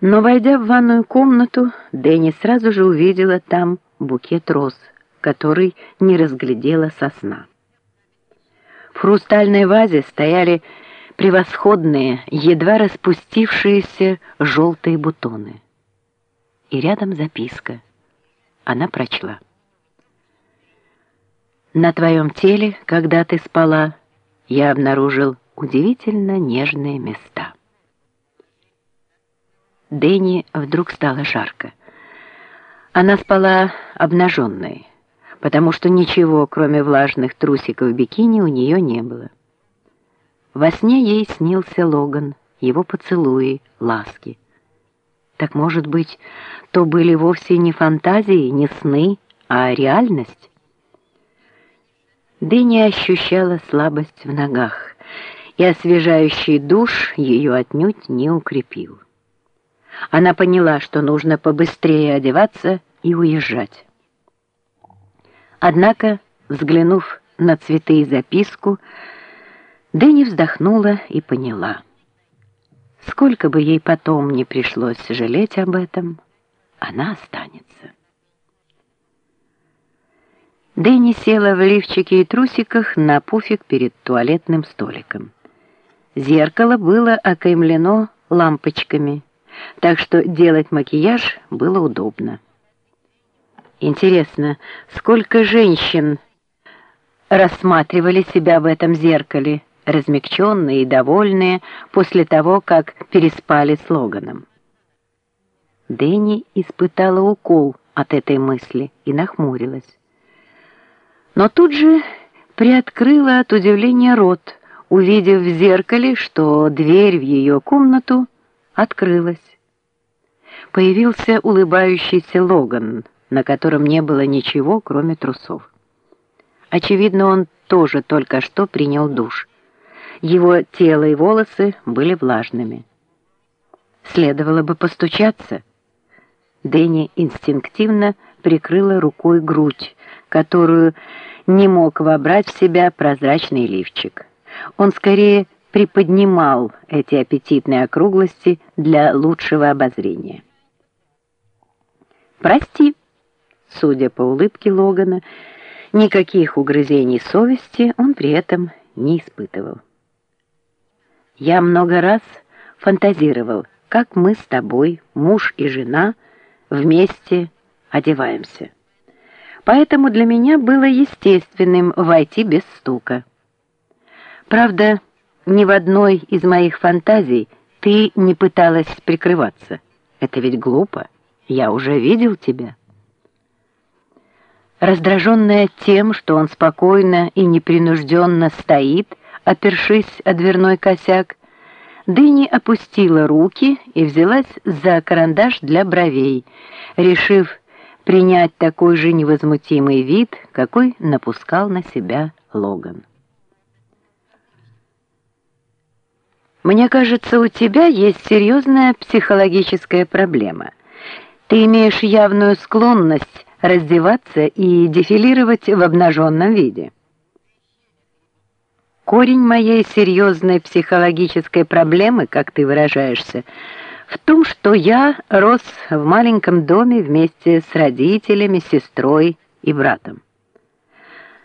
Но, войдя в ванную комнату, Дэнни сразу же увидела там букет роз, который не разглядела со сна. В хрустальной вазе стояли превосходные, едва распустившиеся желтые бутоны. И рядом записка. Она прочла. «На твоем теле, когда ты спала, я обнаружил удивительно нежные места». Дэнни вдруг стало жарко. Она спала обнаженной, потому что ничего, кроме влажных трусиков бикини, у нее не было. Во сне ей снился Логан, его поцелуи, ласки. Так, может быть, то были вовсе не фантазии, не сны, а реальность? Дэнни ощущала слабость в ногах, и освежающий душ ее отнюдь не укрепил. Она поняла, что нужно побыстрее одеваться и уезжать. Однако, взглянув на цветы и записку, Дэнни вздохнула и поняла. Сколько бы ей потом не пришлось жалеть об этом, она останется. Дэнни села в лифчике и трусиках на пуфик перед туалетным столиком. Зеркало было окаймлено лампочками, так что делать макияж было удобно. Интересно, сколько женщин рассматривали себя в этом зеркале, размягченные и довольные после того, как переспали с Логаном. Дэнни испытала укол от этой мысли и нахмурилась. Но тут же приоткрыла от удивления рот, увидев в зеркале, что дверь в ее комнату открылась. Появился улыбающийся Логан, на котором не было ничего, кроме трусов. Очевидно, он тоже только что принял душ. Его тело и волосы были влажными. Следовало бы постучаться. Дэнни инстинктивно прикрыла рукой грудь, которую не мог вобрать в себя прозрачный лифчик. Он скорее приподнимал эти аппетитные округлости для лучшего обозрения. «Прости», судя по улыбке Логана, никаких угрызений совести он при этом не испытывал. «Я много раз фантазировал, как мы с тобой, муж и жена, вместе одеваемся. Поэтому для меня было естественным войти без стука. Правда, ни в одной из моих фантазий ты не пыталась прикрываться. Это ведь глупо. Я уже видел тебя. Раздраженная тем, что он спокойно и непринужденно стоит, опершись о дверной косяк, Дыни опустила руки и взялась за карандаш для бровей, решив принять такой же невозмутимый вид, какой напускал на себя Логан. Мне кажется, у тебя есть серьезная психологическая проблема. Ты имеешь явную склонность раздеваться и дефилировать в обнаженном виде. Корень моей серьезной психологической проблемы, как ты выражаешься, в том, что я рос в маленьком доме вместе с родителями, сестрой и братом.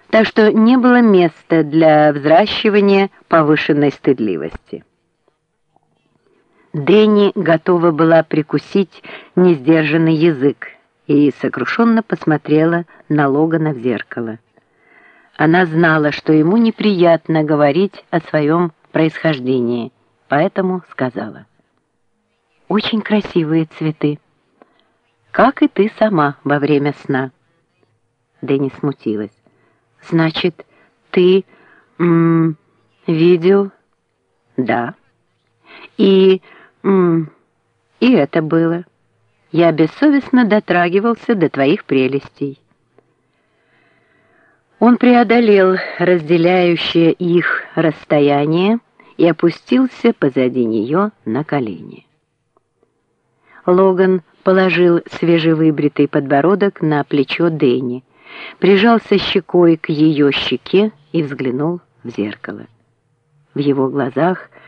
Так что не было места для взращивания повышенной стыдливости. Дэнни готова была прикусить несдержанный язык и сокрушенно посмотрела на Логана в зеркало. Она знала, что ему неприятно говорить о своем происхождении, поэтому сказала. «Очень красивые цветы, как и ты сама во время сна». Дэнни смутилась. «Значит, ты м -м, видел?» «Да». «И...» М и это было. Я бессовестно дотрагивался до твоих прелестей. Он преодолел разделяющее их расстояние и опустился позади нее на колени. Логан положил свежевыбритый подбородок на плечо Дэнни, прижался щекой к ее щеке и взглянул в зеркало. В его глазах